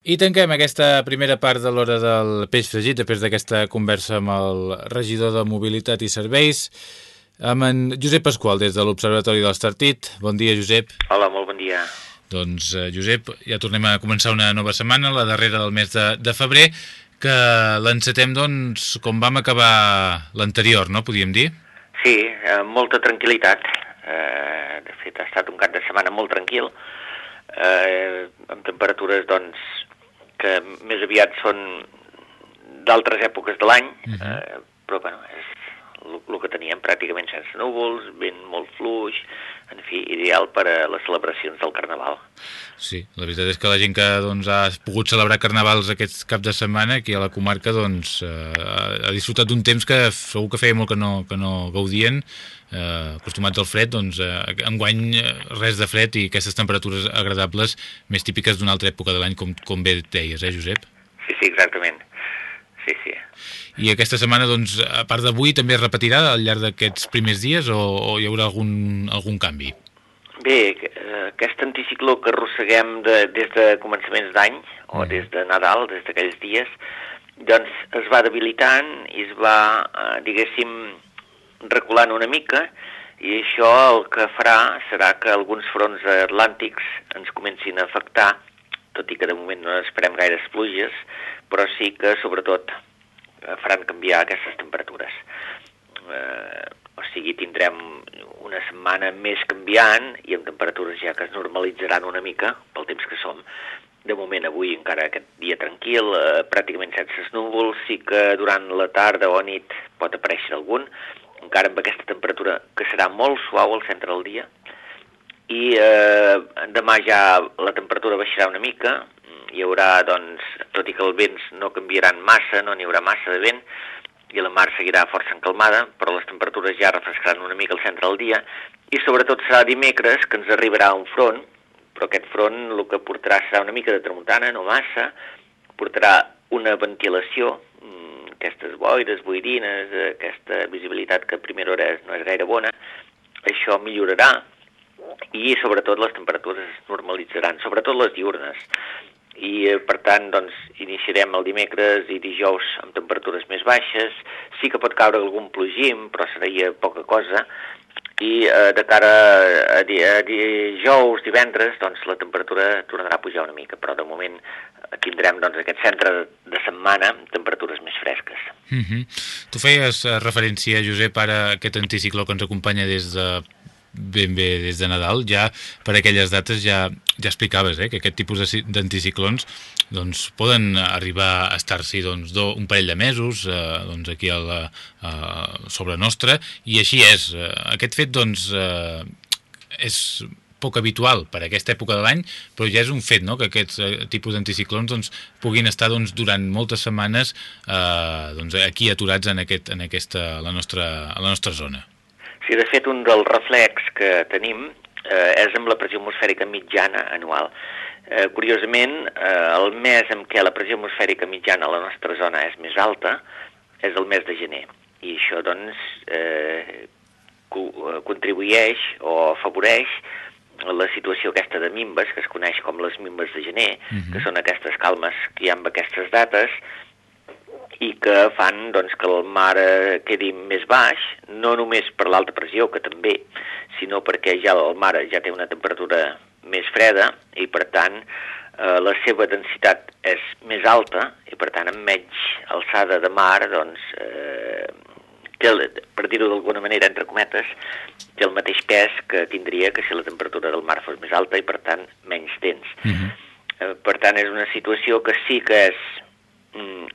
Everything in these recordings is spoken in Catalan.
I tanquem aquesta primera part de l'hora del peix fregit, després d'aquesta conversa amb el regidor de Mobilitat i Serveis, amb en Josep Pasqual, des de l'Observatori de l'Estartit. Bon dia, Josep. Hola, molt bon dia. Doncs, eh, Josep, ja tornem a començar una nova setmana, la darrera del mes de, de febrer, que l'encetem, doncs, com vam acabar l'anterior, no?, podíem dir? Sí, eh, molta tranquil·litat. Eh, de fet, ha estat un cap de setmana molt tranquil, eh, amb temperatures, doncs, que més aviat són d'altres èpoques de l'any, uh -huh. eh, però bueno, és el que teníem pràcticament sense núvols, vent molt fluix, en fi, ideal per a les celebracions del Carnaval. Sí, la veritat és que la gent que doncs, ha pogut celebrar Carnavals aquest cap de setmana aquí a la comarca doncs, eh, ha disfrutat d'un temps que segur que feia molt que no, que no gaudien, eh, acostumats al fred, doncs eh, enguany eh, res de fred i aquestes temperatures agradables més típiques d'una altra època de l'any, com, com bé deies, eh, Josep? Sí, sí, exactament. Sí, sí. I aquesta setmana, doncs, a part d'avui, també es repetirà al llarg d'aquests primers dies o, o hi haurà algun, algun canvi? Bé, eh, aquest anticicló que arrosseguem de, des de començaments d'any, o mm. des de Nadal, des d'aquells dies, doncs es va debilitant i es va, eh, diguéssim, reculant una mica i això el que farà serà que alguns fronts atlàntics ens comencin a afectar, tot i que de moment no esperem gaires pluges, però sí que sobretot faran canviar aquestes temperatures. Eh, o sigui, tindrem una setmana més canviant i amb temperatures ja que es normalitzaran una mica pel temps que som. De moment, avui encara aquest dia tranquil, eh, pràcticament sense núvols, sí que durant la tarda o nit pot aparèixer algun, encara amb aquesta temperatura que serà molt suau al centre del dia, i eh, demà ja la temperatura baixarà una mica, hi haurà, doncs, tot i que els vents no canviaran massa, no n'hi haurà massa de vent, i la mar seguirà força encalmada, però les temperatures ja refrescaran una mica al centre del dia, i sobretot serà dimecres que ens arribarà un front, però aquest front el que portarà serà una mica de tramuntana, no massa, portarà una ventilació, aquestes boires, boirines, aquesta visibilitat que a primera hora no és gaire bona, això millorarà i sobretot les temperatures es normalitzaran, sobretot les diurnes. I eh, per tant, doncs, iniciarem el dimecres i dijous amb temperatures més baixes, sí que pot caure algun plogim, però seria poca cosa, i eh, de cara a, a dijous, divendres, doncs la temperatura tornarà a pujar una mica, però de moment eh, tindrem doncs, aquest centre de setmana amb temperatures més fresques. Mm -hmm. Tu feies eh, referència, Josep, ara aquest anticicló que ens acompanya des de ben bé des de Nadal, ja per aquelles dates ja, ja explicaves eh, que aquest tipus d'anticiclons doncs, poden arribar a estar-s'hi doncs, un parell de mesos eh, doncs, aquí a la, a, sobre nostra, i així és. Eh, aquest fet doncs, eh, és poc habitual per a aquesta època de l'any, però ja és un fet no? que aquests eh, tipus d'anticiclons doncs, puguin estar doncs, durant moltes setmanes eh, doncs, aquí aturats en, aquest, en aquesta, la nostra, a la nostra zona. Sí, de fet, un dels reflex que tenim eh, és amb la pressió atmosfèrica mitjana anual. Eh, curiosament, eh, el mes en què la pressió atmosfèrica mitjana a la nostra zona és més alta és el mes de gener. I això, doncs, eh, co contribueix o afavoreix la situació aquesta de mimbes, que es coneix com les mimbes de gener, uh -huh. que són aquestes calmes que hi ha amb aquestes dates, i que fan doncs, que el mar eh, quedi més baix, no només per l'alta pressió, que també, sinó perquè ja el mar ja té una temperatura més freda i per tant eh, la seva densitat és més alta i per tant amb menys alçada de mar doncs eh, té, per dir-ho d'alguna manera, entre cometes, té el mateix pes que tindria que si la temperatura del mar fos més alta i, per tant, menys temps. Uh -huh. eh, per tant, és una situació que sí que és mm,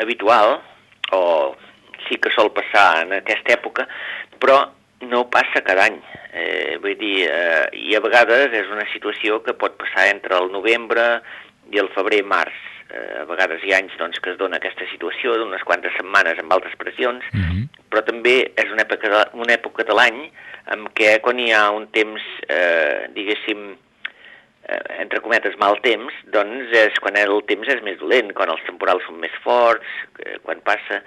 habitual, o sí que sol passar en aquesta època, però no passa cada any. Eh, vull dir, eh, i a vegades és una situació que pot passar entre el novembre i el febrer-març eh, a vegades hi ha anys doncs, que es dona aquesta situació d'unes quantes setmanes amb altres pressions, mhm. -huh. però també és una època de, una època de l'any en què quan hi ha un temps, eh, diguéssim, entre cometes, mal temps, doncs és quan el temps és més dolent, quan els temporals són més forts, eh, quan passa,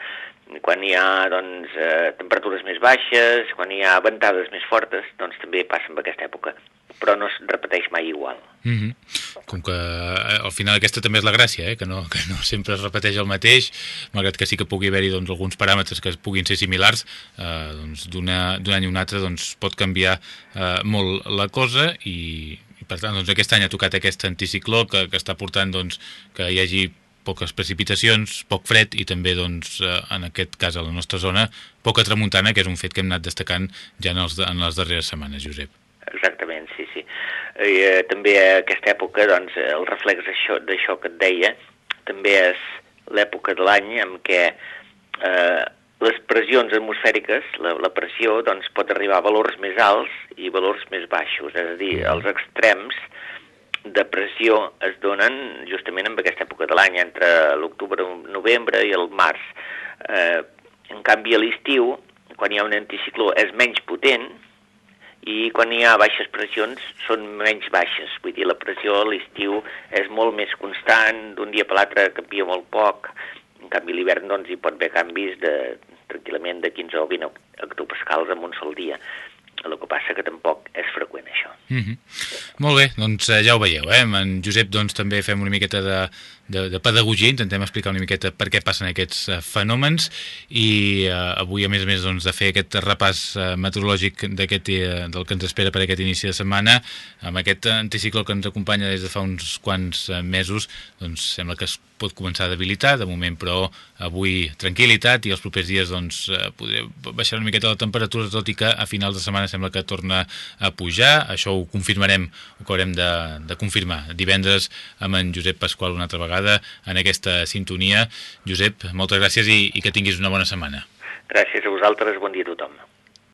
quan hi ha doncs, eh, temperatures més baixes, quan hi ha ventades més fortes, doncs també passa en aquesta època. però no es repeteix mai igual. Mm -hmm. Com que eh, al final aquesta també és la gràcia, eh? que, no, que no sempre es repeteix el mateix, malgrat que sí que pugui haver-hi doncs, alguns paràmetres que puguin ser similars, eh, doncs, d'un any a un altre doncs, pot canviar eh, molt la cosa i, per tant doncs, aquest any ha tocat aquest anticicló que, que està portant doncs, que hi hagi poques precipitacions, poc fred i també, doncs, eh, en aquest cas a la nostra zona, poca tramuntana, que és un fet que hem anat destacant ja en, els, en les darreres setmanes, Josep. Exactament, sí, sí. Eh, també a aquesta època, doncs, el reflex d'això que et deia, també és l'època de l'any en què eh, les pressions atmosfèriques, la, la pressió, doncs, pot arribar a valors més alts i valors més baixos, és a dir, mm. els extrems de pressió es donen justament en aquesta època de l'any, entre l'octubre, novembre i el març. Eh, en canvi, a l'estiu, quan hi ha un anticicló, és menys potent, i quan hi ha baixes pressions són menys baixes, vull dir, la pressió a l'estiu és molt més constant, d'un dia per l'altre canvia molt poc, en canvi l'hivern doncs hi pot haver canvis de, tranquil·lament de 15 o 20 hectopascals en un sol dia. El que passa que tampoc és freqüent això. Mm -hmm. Molt bé, doncs eh, ja ho veieu, eh? En Josep doncs també fem una miqueta de, de, de pedagogia, intentem explicar una miqueta per què passen aquests uh, fenòmens i uh, avui a més a més doncs, de fer aquest repàs uh, meteorològic uh, del que ens espera per aquest inici de setmana amb aquest anticicló que ens acompanya des de fa uns quants uh, mesos doncs sembla que es pot començar a debilitar, de moment però avui tranquil·litat i els propers dies doncs podré baixar una miqueta la temperatura tot i que a finals de setmana sembla que torna a pujar, això ho confirmarem, ho haurem de, de confirmar divendres amb en Josep Pasqual una altra vegada en aquesta sintonia. Josep, moltes gràcies i, i que tinguis una bona setmana. Gràcies a vosaltres, bon dia a tothom.